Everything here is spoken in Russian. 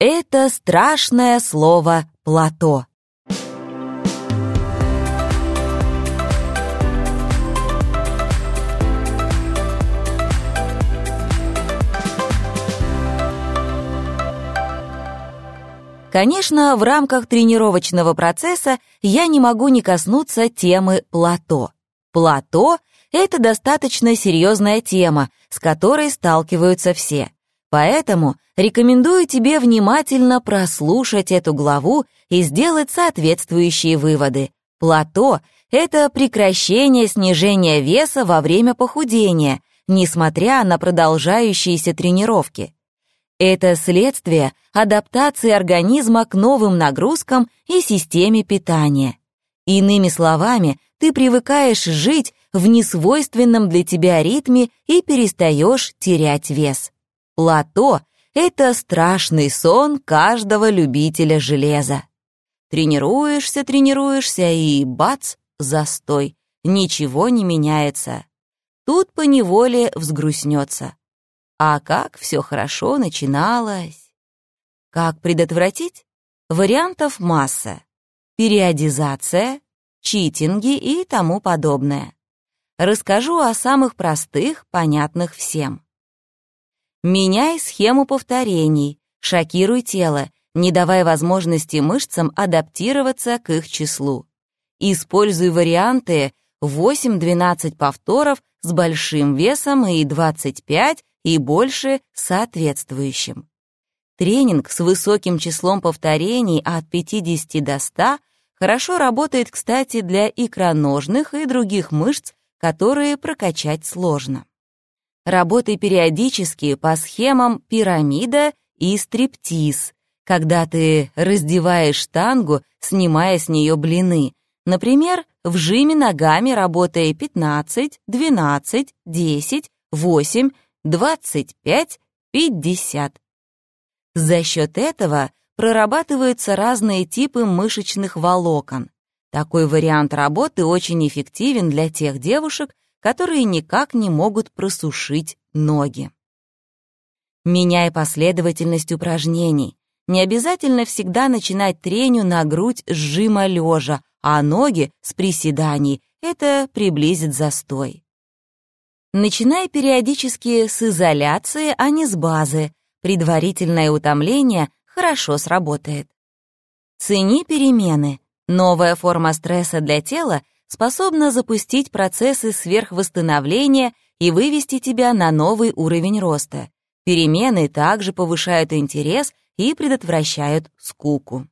Это страшное слово «плато». Конечно, в рамках тренировочного процесса я не могу не коснуться темы плато. Плато — это достаточно серьезная тема, с которой сталкиваются все. Поэтому рекомендую тебе внимательно прослушать эту главу и сделать соответствующие выводы. Плато — это прекращение снижения веса во время похудения, несмотря на продолжающиеся тренировки. Это следствие адаптации организма к новым нагрузкам и системе питания. Иными словами, ты привыкаешь жить в несвойственном для тебя ритме и перестаешь терять вес. Плато — это страшный сон каждого любителя железа. Тренируешься, тренируешься и бац, застой. Ничего не меняется. Тут поневоле взгрустнется. А как все хорошо начиналось. Как предотвратить? Вариантов масса. Периодизация, читинги и тому подобное. Расскажу о самых простых, понятных всем. Меняй схему повторений, шокируй тело, не давая возможности мышцам адаптироваться к их числу. Используй варианты 8-12 повторов с большим весом и 25 и больше соответствующим. Тренинг с высоким числом повторений от 50 до 100 хорошо работает, кстати, для икроножных и других мышц, которые прокачать сложно. Работай периодически по схемам пирамида и стриптиз, когда ты раздеваешь штангу, снимая с нее блины, например, вжими ногами, работая 15, 12, 10, 8, 25, 50. За счет этого прорабатываются разные типы мышечных волокон. Такой вариант работы очень эффективен для тех девушек, которые никак не могут просушить ноги. Меняй последовательность упражнений. Не обязательно всегда начинать треню на грудь сжима лежа, а ноги с приседаний. Это приблизит застой. Начинай периодически с изоляции, а не с базы. Предварительное утомление хорошо сработает. Цени перемены. Новая форма стресса для тела способна запустить процессы сверхвосстановления и вывести тебя на новый уровень роста. Перемены также повышают интерес и предотвращают скуку.